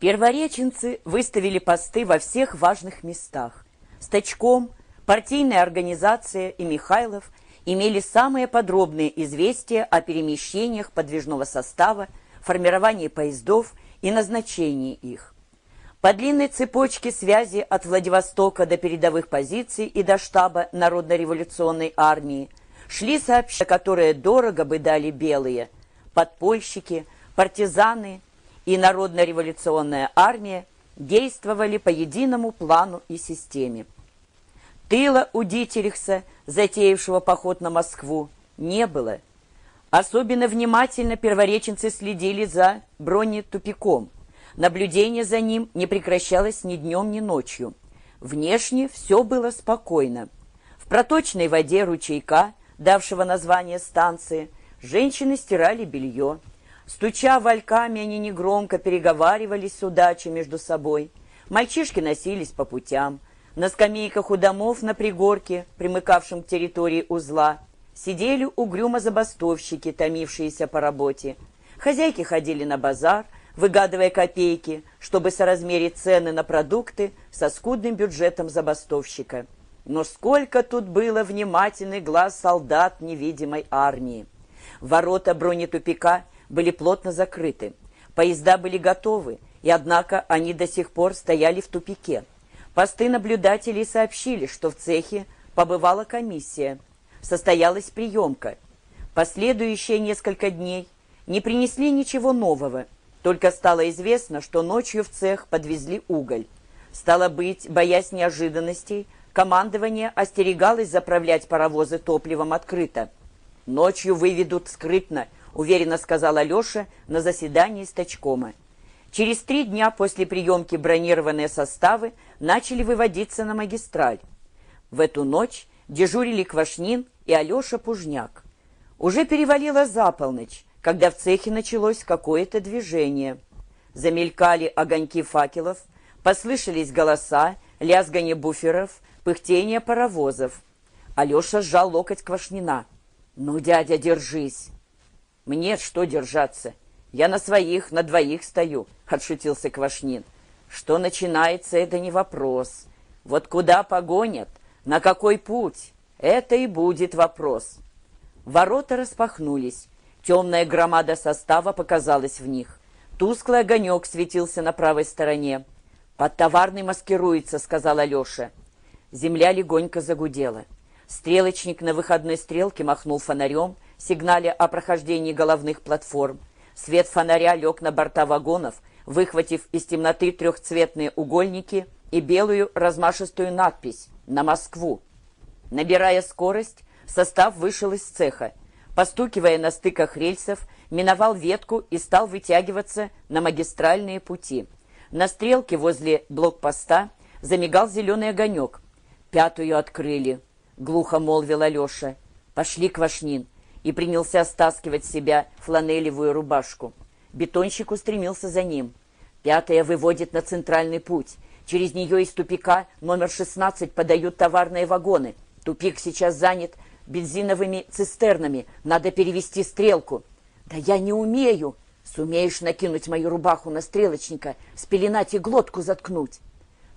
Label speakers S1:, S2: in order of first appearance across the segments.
S1: Первореченцы выставили посты во всех важных местах. Стачком, партийная организация и Михайлов имели самые подробные известия о перемещениях подвижного состава, формировании поездов и назначении их. По длинной цепочке связи от Владивостока до передовых позиций и до штаба Народно-революционной армии шли сообщения, которые дорого бы дали белые, подпольщики, партизаны и Народно-революционная армия действовали по единому плану и системе. Тыла у Дитерихса, затеявшего поход на Москву, не было. Особенно внимательно первореченцы следили за бронетупиком. Наблюдение за ним не прекращалось ни днем, ни ночью. Внешне все было спокойно. В проточной воде ручейка, давшего название станции, женщины стирали белье. Стуча вальками, они негромко переговаривались с удачей между собой. Мальчишки носились по путям. На скамейках у домов на пригорке, примыкавшем к территории узла, сидели угрюмо забастовщики, томившиеся по работе. Хозяйки ходили на базар, выгадывая копейки, чтобы соразмерить цены на продукты со скудным бюджетом забастовщика. Но сколько тут было внимательный глаз солдат невидимой армии. Ворота бронетупика – были плотно закрыты. Поезда были готовы, и однако они до сих пор стояли в тупике. Посты наблюдателей сообщили, что в цехе побывала комиссия. Состоялась приемка. Последующие несколько дней не принесли ничего нового, только стало известно, что ночью в цех подвезли уголь. Стало быть, боясь неожиданностей, командование остерегалось заправлять паровозы топливом открыто. Ночью выведут скрытно – уверенно сказал Алеша на заседании стачкома. Через три дня после приемки бронированные составы начали выводиться на магистраль. В эту ночь дежурили Квашнин и Алеша Пужняк. Уже перевалило за полночь, когда в цехе началось какое-то движение. Замелькали огоньки факелов, послышались голоса, лязгание буферов, пыхтение паровозов. Алеша сжал локоть Квашнина. «Ну, дядя, держись!» «Мне что держаться? Я на своих, на двоих стою», — отшутился Квашнин. «Что начинается, это не вопрос. Вот куда погонят, на какой путь, это и будет вопрос». Ворота распахнулись. Темная громада состава показалась в них. Тусклый огонек светился на правой стороне. «Под товарный маскируется», — сказал Алеша. Земля легонько загудела. Стрелочник на выходной стрелке махнул фонарем — сигнале о прохождении головных платформ. Свет фонаря лег на борта вагонов, выхватив из темноты трехцветные угольники и белую размашистую надпись «На Москву». Набирая скорость, состав вышел из цеха. Постукивая на стыках рельсов, миновал ветку и стал вытягиваться на магистральные пути. На стрелке возле блокпоста замигал зеленый огонек. «Пятую открыли», — глухо молвил Алеша. «Пошли, Квашнин, и принялся стаскивать с себя фланелевую рубашку. Бетонщик устремился за ним. Пятая выводит на центральный путь. Через нее из тупика номер 16 подают товарные вагоны. Тупик сейчас занят бензиновыми цистернами. Надо перевести стрелку. Да я не умею. Сумеешь накинуть мою рубаху на стрелочника, спеленать и глотку заткнуть.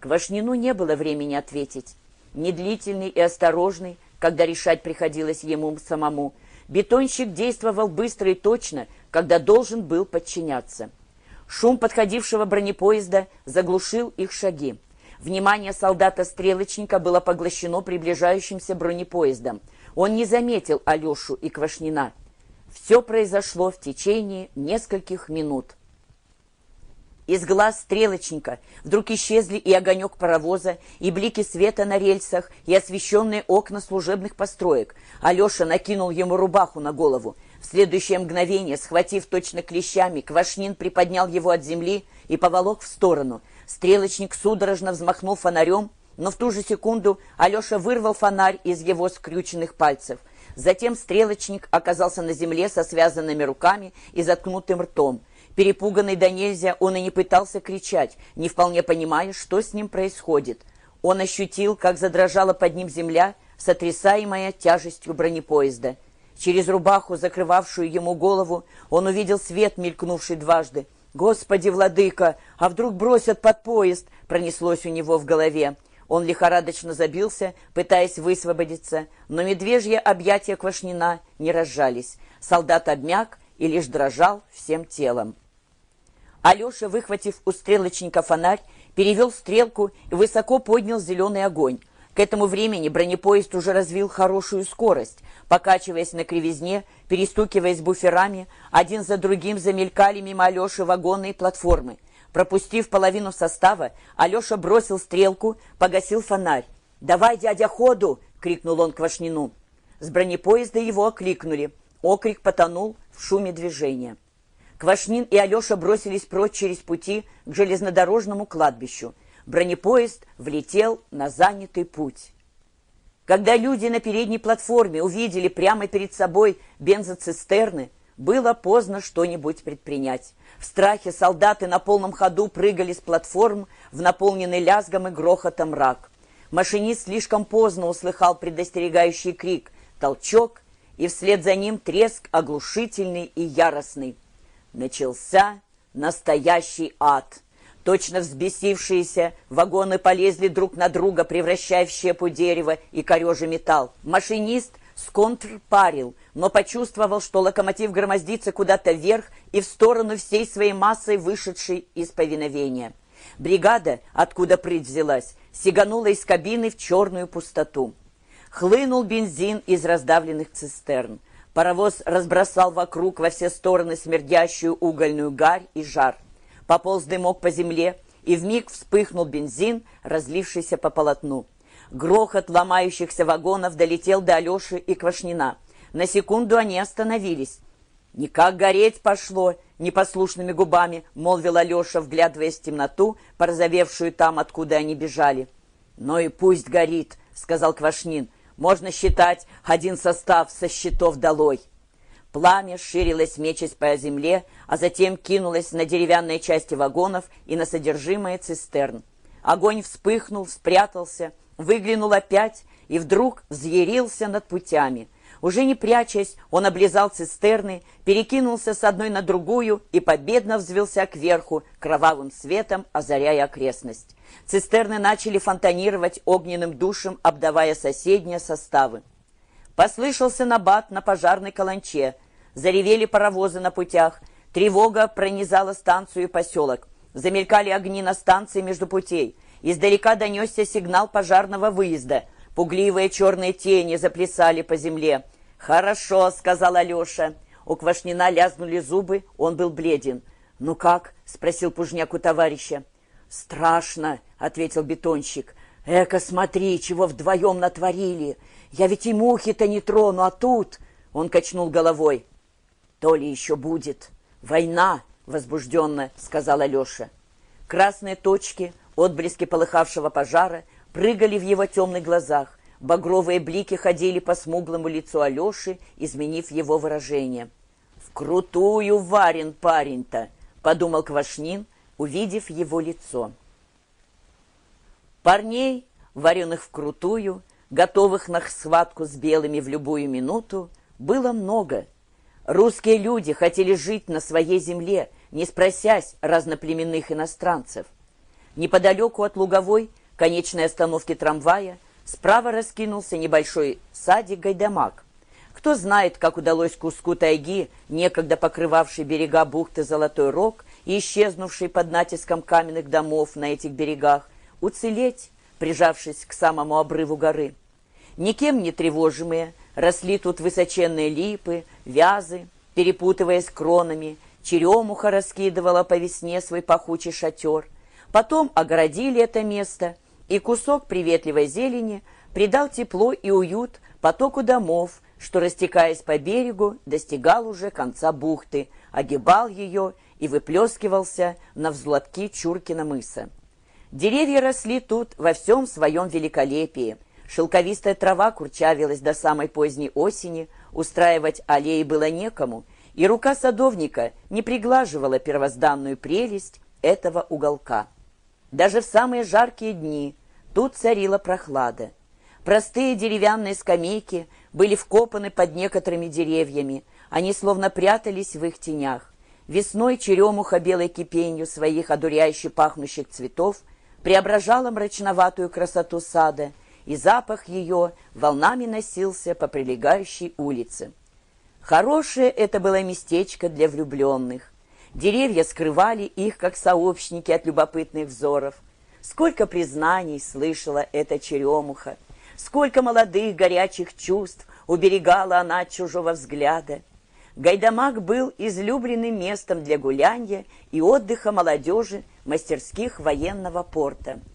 S1: Квашнину не было времени ответить. Недлительный и осторожный, когда решать приходилось ему самому, Бетонщик действовал быстро и точно, когда должен был подчиняться. Шум подходившего бронепоезда заглушил их шаги. Внимание солдата-стрелочника было поглощено приближающимся бронепоездом. Он не заметил Алешу и Квашнина. Все произошло в течение нескольких минут. Из глаз стрелочника вдруг исчезли и огонек паровоза, и блики света на рельсах, и освещенные окна служебных построек. Алеша накинул ему рубаху на голову. В следующее мгновение, схватив точно клещами, Квашнин приподнял его от земли и поволок в сторону. Стрелочник судорожно взмахнул фонарем, но в ту же секунду Алеша вырвал фонарь из его скрюченных пальцев. Затем стрелочник оказался на земле со связанными руками и заткнутым ртом. Перепуганный до нельзя, он и не пытался кричать, не вполне понимая, что с ним происходит. Он ощутил, как задрожала под ним земля, сотрясаемая тяжестью бронепоезда. Через рубаху, закрывавшую ему голову, он увидел свет, мелькнувший дважды, «Господи, владыка, а вдруг бросят под поезд?» пронеслось у него в голове. Он лихорадочно забился, пытаясь высвободиться, но медвежье объятия Квашнина не разжались. Солдат обмяк и лишь дрожал всем телом. Алеша, выхватив у стрелочника фонарь, перевел стрелку и высоко поднял зеленый огонь. К этому времени бронепоезд уже развил хорошую скорость. Покачиваясь на кривизне, перестукиваясь буферами, один за другим замелькали мимо Алеши вагоны и платформы. Пропустив половину состава, Алеша бросил стрелку, погасил фонарь. «Давай, дядя, ходу!» — крикнул он Квашнину. С бронепоезда его окликнули. Окрик потонул в шуме движения. Квашнин и Алеша бросились прочь через пути к железнодорожному кладбищу. Бронепоезд влетел на занятый путь. Когда люди на передней платформе увидели прямо перед собой бензоцистерны, было поздно что-нибудь предпринять. В страхе солдаты на полном ходу прыгали с платформ в наполненный лязгом и грохотом рак. Машинист слишком поздно услыхал предостерегающий крик, толчок, и вслед за ним треск оглушительный и яростный. Начался настоящий ад. Точно взбесившиеся вагоны полезли друг на друга, превращая в щепу дерево и корежи металл. Машинист сконтрпарил, но почувствовал, что локомотив громоздится куда-то вверх и в сторону всей своей массой, вышедшей из повиновения. Бригада, откуда прыть взялась, сиганула из кабины в черную пустоту. Хлынул бензин из раздавленных цистерн. Паровоз разбросал вокруг во все стороны смердящую угольную гарь и жар. Пополз дымок по земле, и вмиг вспыхнул бензин, разлившийся по полотну. Грохот ломающихся вагонов долетел до Алеши и Квашнина. На секунду они остановились. «Никак гореть пошло!» — непослушными губами молвил Алеша, вглядываясь в темноту, порозовевшую там, откуда они бежали. «Ну и пусть горит!» — сказал Квашнин. Можно считать один состав со счетов долой. Пламя ширилось, мечась по земле, а затем кинулось на деревянные части вагонов и на содержимое цистерн. Огонь вспыхнул, спрятался, выглянул опять и вдруг взъярился над путями — уже не прячась, он облизал цистерны, перекинулся с одной на другую и победно взвелся кверху, кровавым светом озаряя окрестность. Цистерны начали фонтанировать огненным душем, обдавая соседние составы. Послышался набат на пожарной каланче. Заревели паровозы на путях. Тревога пронизала станцию и поселок. Замелькали огни на станции между путей. Издалека донесся сигнал пожарного выезда — Пугливые черные тени заплясали по земле. «Хорошо», — сказал Алеша. У Квашнина лязнули зубы, он был бледен. «Ну как?» — спросил Пужняк у товарища. «Страшно», — ответил бетонщик. «Эка, смотри, чего вдвоем натворили! Я ведь и мухи-то не трону, а тут...» Он качнул головой. «То ли еще будет. Война!» — возбужденно сказал Алеша. Красные точки, отблески полыхавшего пожара — прыгали в его темных глазах. Багровые блики ходили по смуглому лицу Алеши, изменив его выражение. «Вкрутую варен парень-то!» — подумал Квашнин, увидев его лицо. Парней, вареных вкрутую, готовых на схватку с белыми в любую минуту, было много. Русские люди хотели жить на своей земле, не спросясь разноплеменных иностранцев. Неподалеку от Луговой конечной остановке трамвая справа раскинулся небольшой садик-гайдамак. Кто знает, как удалось куску тайги, некогда покрывавшей берега бухты Золотой Рог и исчезнувшей под натиском каменных домов на этих берегах, уцелеть, прижавшись к самому обрыву горы. Никем не тревожимые, росли тут высоченные липы, вязы, перепутываясь кронами, черемуха раскидывала по весне свой пахучий шатер. Потом огородили это место – и кусок приветливой зелени придал тепло и уют потоку домов, что, растекаясь по берегу, достигал уже конца бухты, огибал ее и выплескивался на взлобки Чуркина мыса. Деревья росли тут во всем своем великолепии. Шелковистая трава курчавилась до самой поздней осени, устраивать аллеи было некому, и рука садовника не приглаживала первозданную прелесть этого уголка. Даже в самые жаркие дни тут царила прохлада. Простые деревянные скамейки были вкопаны под некоторыми деревьями, они словно прятались в их тенях. Весной черемуха белой кипенью своих одуряюще пахнущих цветов преображала мрачноватую красоту сада, и запах ее волнами носился по прилегающей улице. Хорошее это было местечко для влюбленных. Деревья скрывали их, как сообщники от любопытных взоров. Сколько признаний слышала эта черемуха, сколько молодых горячих чувств уберегала она от чужого взгляда. Гайдамак был излюбленным местом для гулянья и отдыха молодежи мастерских военного порта –